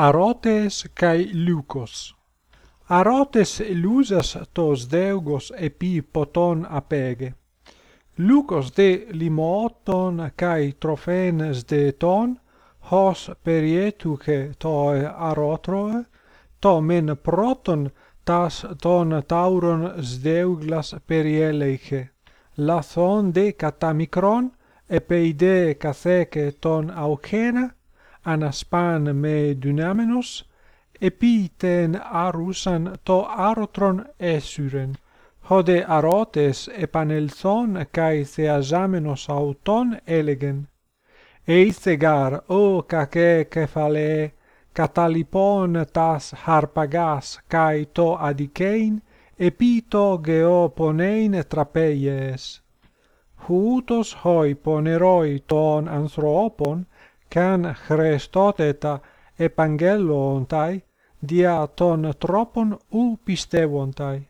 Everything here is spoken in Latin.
Arotes kai Lukos. Arotes lusas tos deugos epi poton apege. Lukos de limoton kai trofenes de ton hos perietuke toi arotroe to men proton tas ton tauron sdeuglas perieleiche. lathon de katamikron epeide katheke ton aukena anaspan me dynamenos, epi arusan to arotron esyren. Hode arotes epanelthon kai theasamenos auton elegen. Eithegar o kake kephale katalipon tas harpagas kai to αδικέιν epito geoponein trapeies τραπέιες. Χούτος χοί πονερόι των καν χρεστότετα επαγγέλλοονται δια των τρόπων ου πιστεύονται.